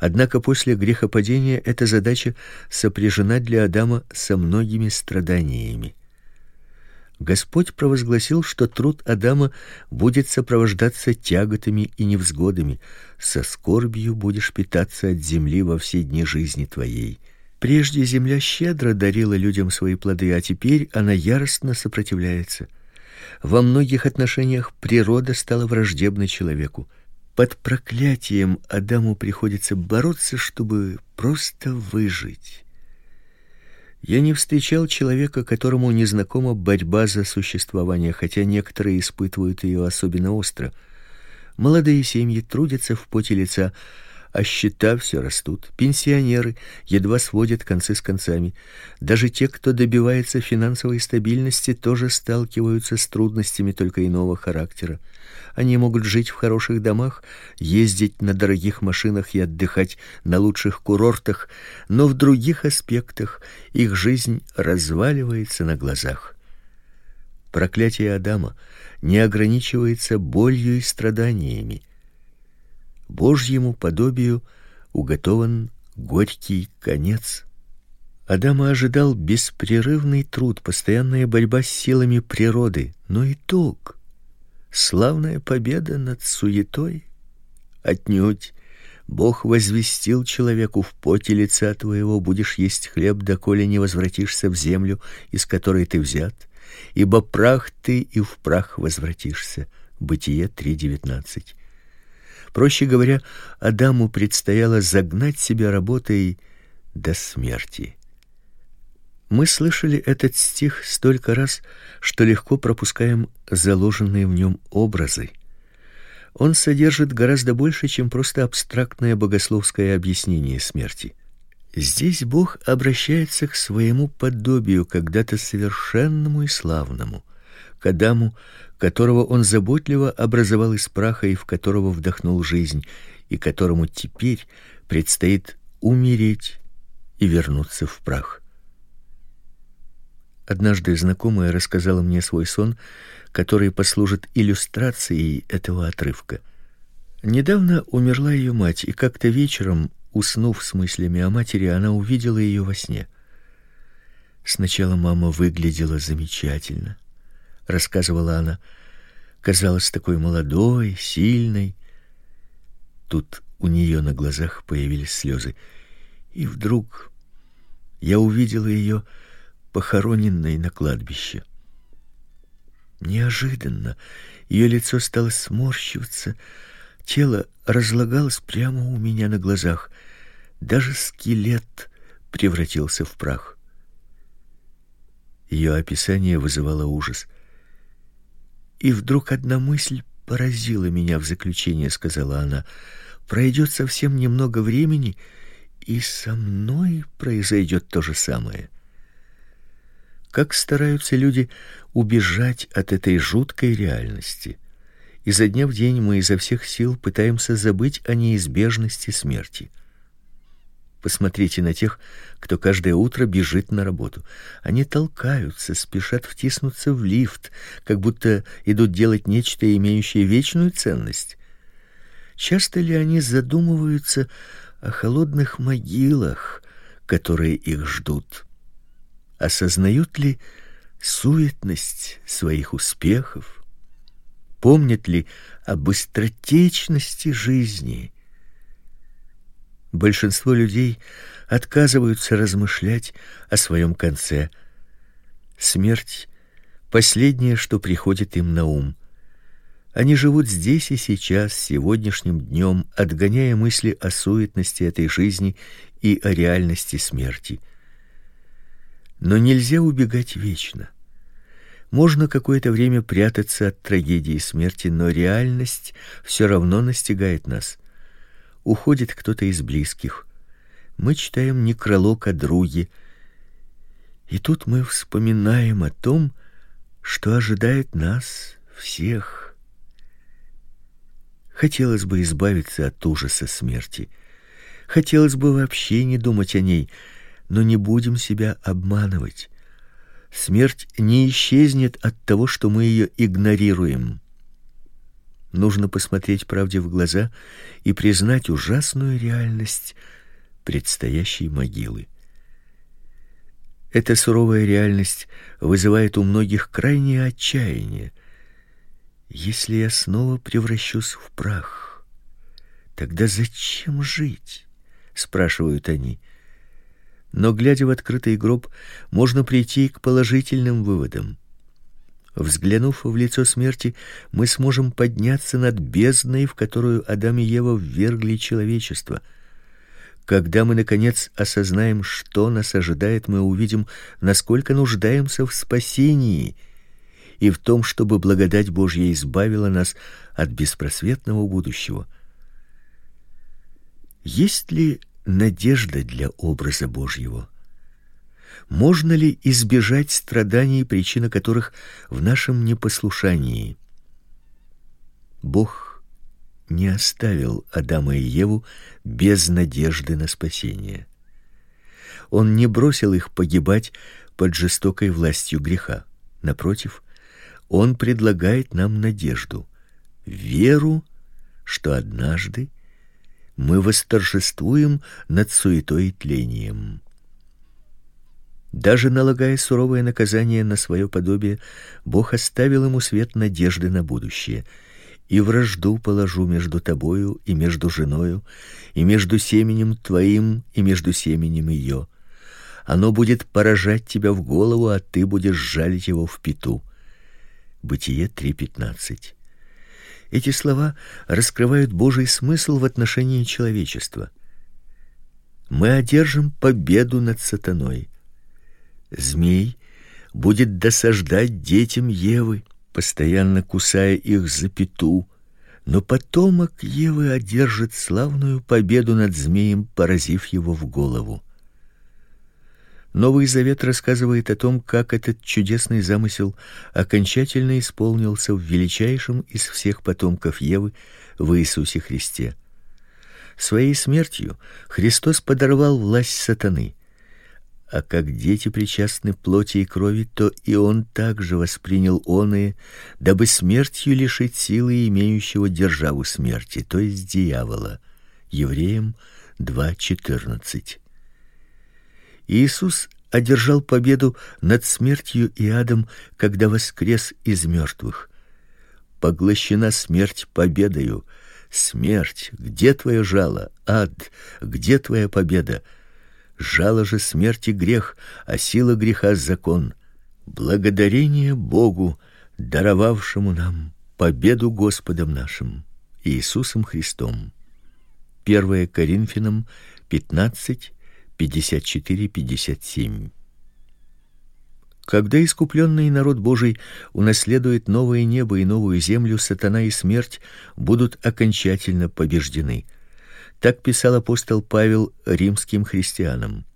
Однако после грехопадения эта задача сопряжена для Адама со многими страданиями. Господь провозгласил, что труд Адама будет сопровождаться тяготами и невзгодами, со скорбью будешь питаться от земли во все дни жизни твоей. Прежде земля щедро дарила людям свои плоды, а теперь она яростно сопротивляется. Во многих отношениях природа стала враждебна человеку. Под проклятием Адаму приходится бороться, чтобы просто выжить. Я не встречал человека, которому не знакома борьба за существование, хотя некоторые испытывают ее особенно остро. Молодые семьи трудятся в поте лица, а счета все растут. Пенсионеры едва сводят концы с концами. Даже те, кто добивается финансовой стабильности, тоже сталкиваются с трудностями только иного характера. Они могут жить в хороших домах, ездить на дорогих машинах и отдыхать на лучших курортах, но в других аспектах их жизнь разваливается на глазах. Проклятие Адама не ограничивается болью и страданиями. Божьему подобию уготован горький конец. Адама ожидал беспрерывный труд, постоянная борьба с силами природы, но итог славная победа над суетой отнюдь Бог возвестил человеку в поте лица твоего будешь есть хлеб, доколе не возвратишься в землю, из которой ты взят, ибо прах ты и в прах возвратишься. Бытие 3:19. Проще говоря, Адаму предстояло загнать себя работой до смерти. Мы слышали этот стих столько раз, что легко пропускаем заложенные в нем образы. Он содержит гораздо больше, чем просто абстрактное богословское объяснение смерти. Здесь Бог обращается к своему подобию, когда-то совершенному и славному, к Адаму, которого он заботливо образовал из праха и в которого вдохнул жизнь, и которому теперь предстоит умереть и вернуться в прах. Однажды знакомая рассказала мне свой сон, который послужит иллюстрацией этого отрывка. Недавно умерла ее мать, и как-то вечером, уснув с мыслями о матери, она увидела ее во сне. Сначала мама выглядела замечательно, рассказывала она. Казалась такой молодой, сильной. Тут у нее на глазах появились слезы. И вдруг я увидела ее похороненной на кладбище. Неожиданно ее лицо стало сморщиваться, тело разлагалось прямо у меня на глазах. Даже скелет превратился в прах. Ее описание вызывало ужас. И вдруг одна мысль поразила меня в заключение, сказала она. Пройдет совсем немного времени, и со мной произойдет то же самое. Как стараются люди убежать от этой жуткой реальности. Изо дня в день мы изо всех сил пытаемся забыть о неизбежности смерти. Посмотрите на тех, кто каждое утро бежит на работу. Они толкаются, спешат втиснуться в лифт, как будто идут делать нечто, имеющее вечную ценность. Часто ли они задумываются о холодных могилах, которые их ждут? Осознают ли суетность своих успехов? Помнят ли о быстротечности жизни? Большинство людей отказываются размышлять о своем конце. Смерть последнее, что приходит им на ум. Они живут здесь и сейчас, сегодняшним днем, отгоняя мысли о суетности этой жизни и о реальности смерти. Но нельзя убегать вечно. Можно какое-то время прятаться от трагедии смерти, но реальность все равно настигает нас. Уходит кто-то из близких. Мы читаем некролог о друге. И тут мы вспоминаем о том, что ожидает нас всех. Хотелось бы избавиться от ужаса смерти. Хотелось бы вообще не думать о ней, но не будем себя обманывать. Смерть не исчезнет от того, что мы ее игнорируем. Нужно посмотреть правде в глаза и признать ужасную реальность предстоящей могилы. Эта суровая реальность вызывает у многих крайнее отчаяние. Если я снова превращусь в прах, тогда зачем жить? спрашивают они. Но глядя в открытый гроб, можно прийти к положительным выводам. Взглянув в лицо смерти, мы сможем подняться над бездной, в которую Адам и Ева ввергли человечество. Когда мы наконец осознаем, что нас ожидает, мы увидим, насколько нуждаемся в спасении и в том, чтобы благодать Божья избавила нас от беспросветного будущего. Есть ли надежда для образа Божьего? Можно ли избежать страданий, причина которых в нашем непослушании? Бог не оставил Адама и Еву без надежды на спасение. Он не бросил их погибать под жестокой властью греха. Напротив, он предлагает нам надежду, веру, что однажды мы восторжествуем над суетой и тлением. Даже налагая суровое наказание на свое подобие, Бог оставил ему свет надежды на будущее. И вражду положу между тобою и между женою, и между семенем твоим и между семенем ее. Оно будет поражать тебя в голову, а ты будешь жалить его в пяту. Бытие 3:15. Эти слова раскрывают Божий смысл в отношении человечества. Мы одержим победу над сатаной. Змей будет досаждать детям Евы, постоянно кусая их за пяту, но потомок Евы одержит славную победу над змеем, поразив его в голову. Новый Завет рассказывает о том, как этот чудесный замысел окончательно исполнился в величайшем из всех потомков Евы в Иисусе Христе. Своей смертью Христос подорвал власть сатаны а как дети причастны плоти и крови, то и он также воспринял оные, дабы смертью лишить силы имеющего державу смерти, то есть дьявола. Евреям 2:14. Иисус одержал победу над смертью и адом, когда воскрес из мертвых. Поглощена смерть победою. Смерть, где твое жало? Ад, где твоя победа? Жало же смерти грех, а сила греха закон. Благодарение Богу, даровавшему нам победу Господом нашим Иисусом Христом. 1 Коринфянам 15 54-57. Когда искупленный народ Божий унаследует новое небо и новую землю, сатана и смерть будут окончательно побеждены. Так писал апостол Павел римским христианам.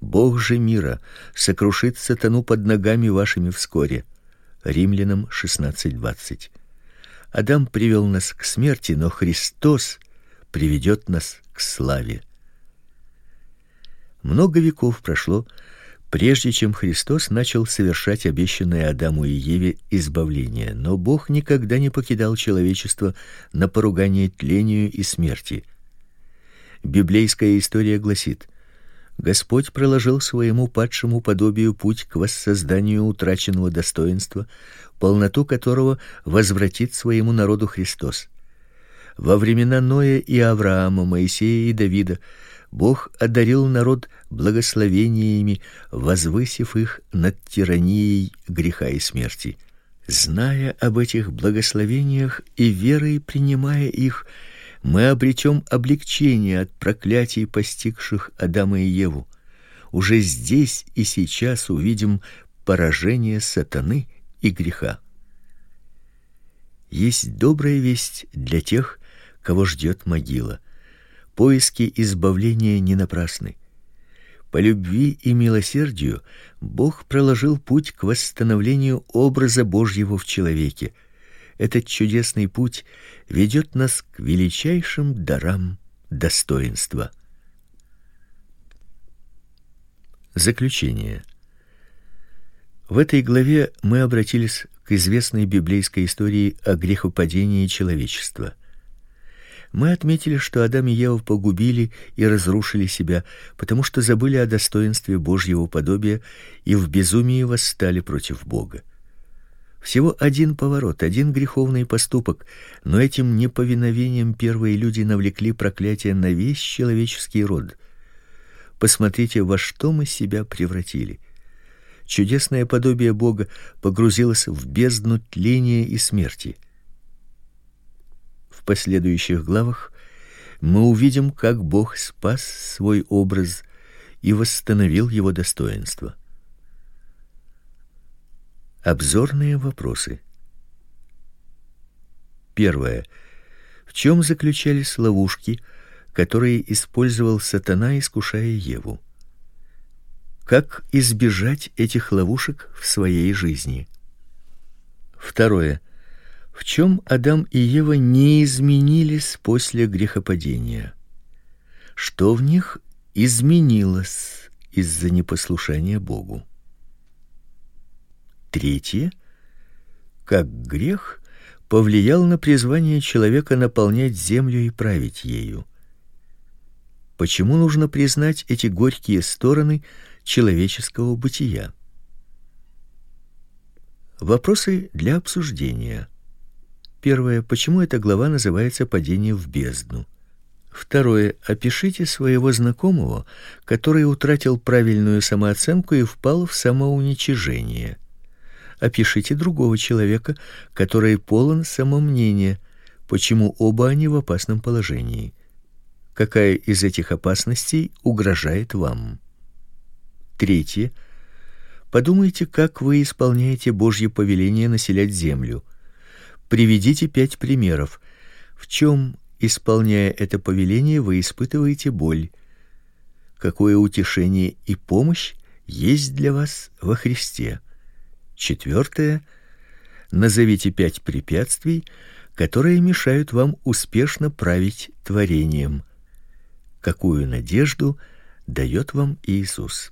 Бог же мира сокрушит сатану под ногами вашими вскоре. Римлянам 16:20. Адам привел нас к смерти, но Христос приведет нас к славе. Много веков прошло, прежде чем Христос начал совершать обещанное Адаму и Еве избавление, но Бог никогда не покидал человечество на поругание тлению и смерти. Библейская история гласит: Господь проложил своему падшему подобию путь к воссозданию утраченного достоинства, полноту которого возвратит своему народу Христос. Во времена Ноя и Авраама, Моисея и Давида Бог одарил народ благословениями, возвысив их над тиранией греха и смерти. Зная об этих благословениях и верой принимая их, мы обретем облегчение от проклятий, постигших Адама и Еву. Уже здесь и сейчас увидим поражение сатаны и греха. Есть добрая весть для тех, кого ждет могила. Поиски избавления не напрасны. По любви и милосердию Бог проложил путь к восстановлению образа Божьего в человеке. Этот чудесный путь ведет нас к величайшим дарам достоинства. Заключение. В этой главе мы обратились к известной библейской истории о грехопадении человечества – мы отметили, что Адам и Ева погубили и разрушили себя, потому что забыли о достоинстве Божьего подобия и в безумии восстали против Бога. Всего один поворот, один греховный поступок, но этим неповиновением первые люди навлекли проклятие на весь человеческий род. Посмотрите, во что мы себя превратили. Чудесное подобие Бога погрузилось в бездну тления и смерти последующих главах мы увидим, как Бог спас свой образ и восстановил его достоинство. Обзорные вопросы. Первое. В чем заключались ловушки, которые использовал сатана, искушая Еву? Как избежать этих ловушек в своей жизни? Второе. В чем Адам и Ева не изменились после грехопадения? Что в них изменилось из-за непослушания Богу? Третье. Как грех повлиял на призвание человека наполнять землю и править ею? Почему нужно признать эти горькие стороны человеческого бытия? Вопросы для обсуждения. Первое. Почему эта глава называется Падение в бездну? Второе. Опишите своего знакомого, который утратил правильную самооценку и впал в самоуничижение. Опишите другого человека, который полон самомнения. Почему оба они в опасном положении? Какая из этих опасностей угрожает вам? Третье. Подумайте, как вы исполняете Божье повеление населять землю. Приведите пять примеров. В чем, исполняя это повеление, вы испытываете боль? Какое утешение и помощь есть для вас во Христе? Четвертое. Назовите пять препятствий, которые мешают вам успешно править творением. Какую надежду дает вам Иисус?